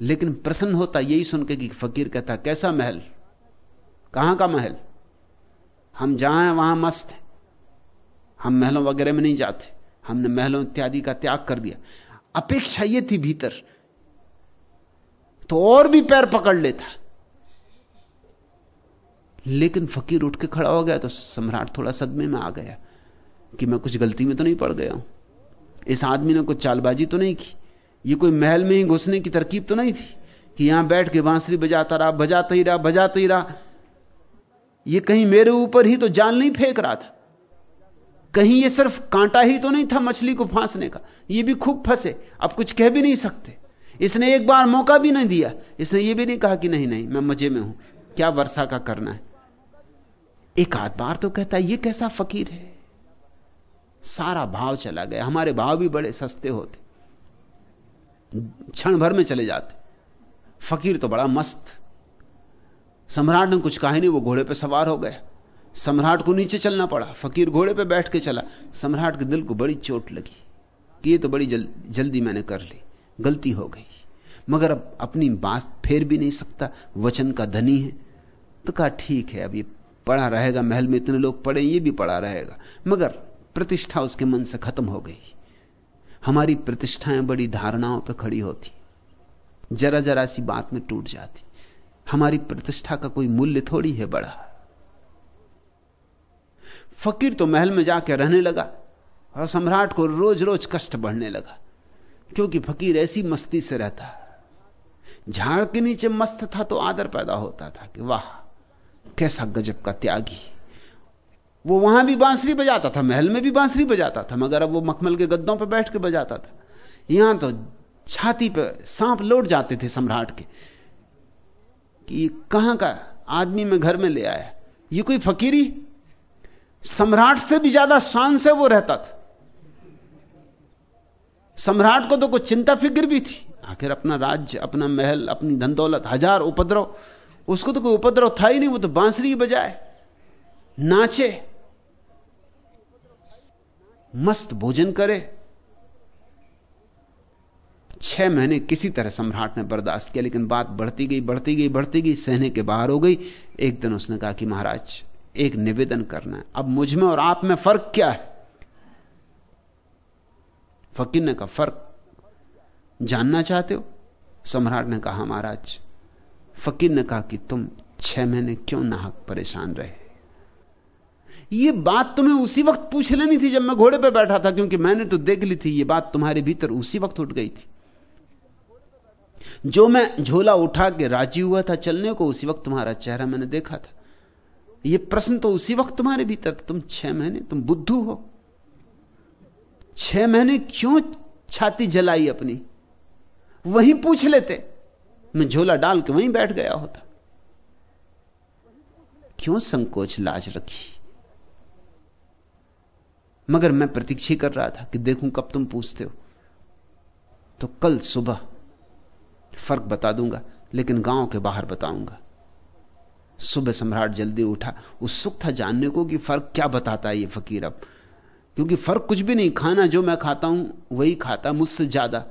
लेकिन प्रसन्न होता यही सुनकर कि फकीर कहता, कैसा महल? कहाँ का महल? हम जहाँ हैं, वहाँ मस्त है। हम महलों वगैरह में नहीं जाते। हमने महलों इत्यादि का त्याग कर दिया। अपेक्षा यह थी भीतर। तो और भी पैर पकड़ लेता। लेकिन फकीर उठ के खड़ा हो गया तो सम्राट थोड़ा सदमे में आ गया कि मैं कुछ गलती में तो नहीं पड़ गया हूँ। इस आदमी ने कुछ चालबाजी तो नहीं की। ये कोई महल में ही घुसने की तरकीब तो नहीं थी कि यहाँ बैठ के बांसुरी बजाता रहा, बजाता ही रहा, बजाता ही रहा। ये कहीं मेरे ऊपर ही तो जाल नहीं फेंक रहा था। कहीं ये सिर्फ़ कांटा ही तो नहीं था मछली को फांसने का। ये भी खूब फंसे। अब कुछ कह भी नहीं सकते। इसने एक बार मौका भी नहीं दिया। इसने ये भी नहीं कहा कि नहीं नहीं, मैं मज़े में हूँ। क्या वर्षा का करना है? एक आध बार तो कहता है, ये कैसा फकीर है? सारा भाव चला गया। हमारे भाव भी बड़े सस्ते होते। क्षण भर में चले जाते। फकीर तो बड़ा मस्त सम्राट ने कुछ कहा नहीं वो घोड़े पे सवार हो गया सम्राट को नीचे चलना पड़ा फकीर घोड़े पे बैठ के चला। सम्राट के दिल को बड़ी चोट लगी। कि ये तो बड़ी जल, जल्दी मैंने कर ली गलती हो गई। मगर अब अपनी बात फेर भी नहीं सकता वचन का धनी है। तो कहा ठीक है अब ये पड़ा रहेगा महल में इतने लोग पड़े ये भी पड़ा रहेगा। मगर प्रतिष्ठा उसके मन से खत्म हो गई। हमारी प्रतिष्ठाएँ बड़ी धारणाओं पर खड़ी होती। जरा जरा सी बात में टूट जाती। हमारी प्रतिष्ठा का कोई मूल्य थोड़ी है बड़ा। फकीर तो महल में जाकर रहने लगा और सम्राट को रोज रोज कष्ट बढ़ने लगा, क्योंकि फकीर ऐसी मस्ती से रहता। झाड़ के नीचे मस्त था तो आदर पैदा होता था कि वाह, कैसा गजब का त्यागी। वो वहाँ भी बांसुरी बजाता था, महल में भी बांसुरी बजाता था, मगर अब वो मखमल के गद्दों पर बैठ के बजाता था। यहाँ तो छाती पर सांप लौट जाते थे सम्राट के। कि ये कहाँ का आदमी में घर में ले आया? ये कोई फकीरी? सम्राट से भी ज़्यादा शान से वो रहता था। सम्राट को तो कुछ चिंता फ़िक्र भी थी। आखिर अपना राज्य, अपना महल, अपनी धन दौलत हज़ार उपद्रव, उसको तो कोई उपद्रव था ही नहीं, वो तो बांसुरी बजाए नाचे, मस्त भोजन करे छह महीने किसी तरह सम्राट ने बर्दाश्त किया, लेकिन बात बढ़ती गई बढ़ती गई बढ़ती गई, सहने के बाहर हो गई। एक दिन उसने कहा कि महाराज, एक निवेदन करना है। अब मुझमें और आप में फ़र्क क्या है? फकीर ने कहा, फ़र्क जानना चाहते हो? सम्राट ने कहा, महाराज, फकीर ने कहा कि तुम छह महीने क्यों नाहक परेशान रहे? ये बात तुम्हें उसी वक्त पूछ लेनी थी जब मैं घोड़े पर बैठा था, क्योंकि मैंने तो देख ली थी, ये बात तुम्हारे भीतर उसी वक्त उठ गई थी। जो मैं झोला उठा के राज़ी हुआ था चलने को, उसी वक्त तुम्हारा चेहरा मैंने देखा था। यह प्रश्न तो उसी वक्त तुम्हारे भीतर तुम छह महीने, तुम बुद्धू हो। छह महीने क्यों छाती जलाई अपनी? वहीं पूछ लेते। मैं झोला डाल के वहीं बैठ गया होता। क्यों संकोच लाज रखी? मगर मैं प्रतीक्षा कर रहा था कि देखूँ कब तुम पूछते हो। तो कल सुबह फ़र्क बता दूँगा, लेकिन गाँव के बाहर बताऊँगा। सुबह सम्राट जल्दी उठा। उत्सुक था जानने को कि फ़र्क क्या बताता है ये फकीर अब। क्योंकि फ़र्क कुछ भी नहीं, खाना जो मैं खाता हूँ, वही खाता, मुझसे ज़्यादा।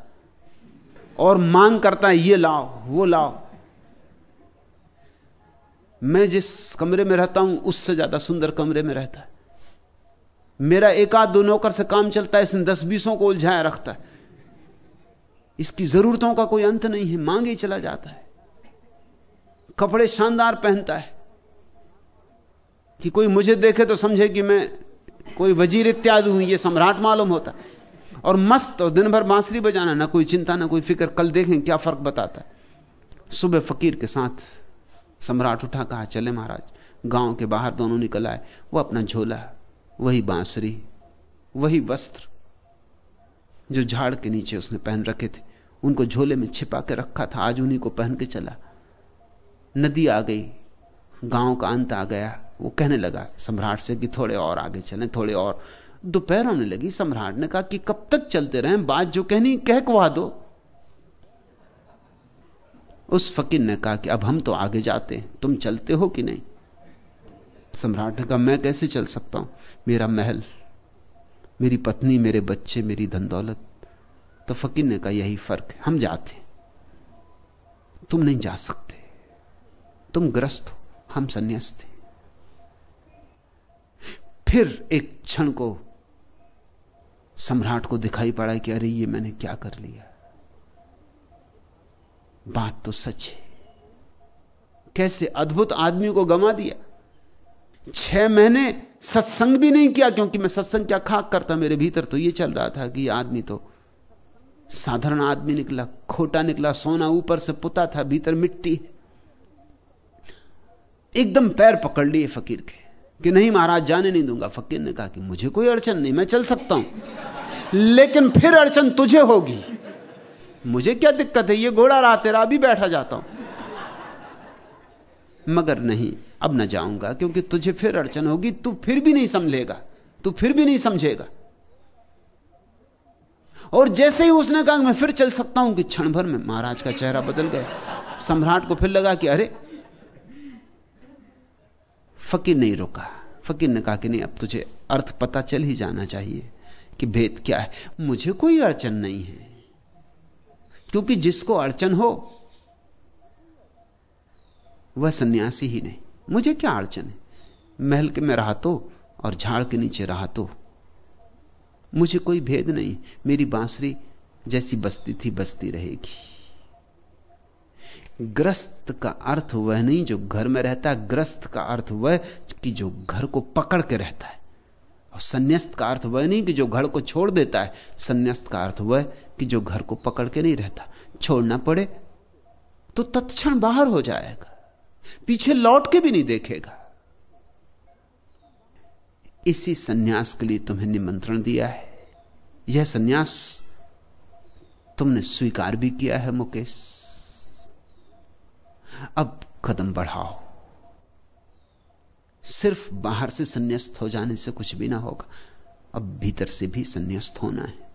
और मांग करता है, ये लाओ, वो लाओ। मैं जिस कमरे में रहता हूँ, उससे ज़्यादा सुंदर कमरे में रहता है। मेरा एक आध दो नौकर से काम चलता है, इसने दस बीसों को उलझाया रखता है। इसकी जरूरतों का कोई अंत नहीं है, मांगे चला जाता है। कपड़े शानदार पहनता है। कि कोई मुझे देखे तो समझे कि मैं कोई वज़ीर इत्यादि हूँ यह सम्राट मालूम होता। है और मस्त और दिन भर बांसुरी बजाना, ना कोई चिंता, ना कोई फ़िक्र, कल देखें क्या फ़र्क बताता है। सुबह फकीर के साथ सम्राट उठा, कहा, चले महाराज, गाँव के बाहर दोनों निकल आए। वो अपना झोला, वही बांसुरी, वही वस्त्र, जो झाड़ के नीचे उसने पहन रखे थे। उनको झोले में छिपा के रखा था। आज उन्हीं को पहन के चला। नदी आ गई। गाँव का अंत आ गया। वो कहने लगा, सम्राट से कि थोड़े और आगे चलें, थोड़े और। दोपहर होने लगी। सम्राट ने कहा कि कब तक चलते रहें? बात जो कहनी कहकवा दो। उस फकीर ने कहा कि अब हम तो आगे जाते तुम चलते हो कि नहीं? सम्राट ने कहा, मैं कैसे चल सकता हूँ? मेरा महल, मेरी पत्नी, मेरे बच्चे, मेरी धन दौलत। तो फकीर ने कहा, यही फ़र्क है, हम जाते तुम नहीं जा सकते। तुम ग्रस्त हो, हम संन्यास्त थे फिर एक क्षण को सम्राट को दिखाई पड़ा कि अरे, ये मैंने क्या कर लिया। बात तो सच है। कैसे अद्भुत आदमी को गमा दिया। छह महीने सत्संग भी नहीं किया, क्योंकि मैं सत्संग क्या खाक करता मेरे भीतर तो यह चल रहा था कि आदमी तो साधारण आदमी निकला, खोटा निकला, सोना ऊपर से पुता था, भीतर मिट्टी एकदम पैर पकड़ लिए फकीर के, कि नहीं महाराज, जाने नहीं दूँगा। फकीर ने कहा कि मुझे कोई अड़चन नहीं, मैं चल सकता हूँ। लेकिन फिर अड़चन तुझे होगी। मुझे क्या दिक्कत है? ये घोड़ा रहा, तेरा अभी बैठा जाता हूँ। मगर नहीं, अब न जाऊँगा, क्योंकि तुझे फिर अड़चन होगी, तू फिर भी नहीं समझेगा, तू फिर भी नहीं समझेगा। और जैसे ही उसने कहा मैं फिर चल सकता हूँ कि क्षण भर में महाराज का चेहरा बदल गया। सम्राट को फिर लगा कि अरे, फकीर नहीं रुका। फकीर ने कहा कि नहीं, अब तुझे अर्थ पता चल ही जाना चाहिए कि भेद क्या है। मुझे कोई अड़चन नहीं है। क्योंकि जिसको अड़चन हो, वह सन्यासी ही नहीं। मुझे क्या अड़चन है? महल के में रहा तो और झाड़ के नीचे रहा तो। मुझे कोई भेद नहीं। मेरी बांसुरी जैसी बसती थी बसती रहेगी। ग्रस्त का अर्थ वह नहीं जो घर में रहता है। ग्रस्त का अर्थ वह कि जो घर को पकड़ के रहता है। और संन्यास्त का अर्थ वह नहीं कि जो घर को छोड़ देता है। संन्यास्त का अर्थ वह कि जो घर को पकड़ के नहीं रहता। छोड़ना पड़े तो तत्क्षण बाहर हो जाएगा। पीछे लौट के भी नहीं देखेगा। इसी सन्यास के लिए तुम्हें निमंत्रण दिया है। यह सन्यास तुमने स्वीकार भी किया है, मुकेश। अब कदम बढ़ाओ। सिर्फ़ बाहर से संन्यास्त हो जाने से कुछ भी ना होगा। अब भीतर से भी संन्यास्त होना है।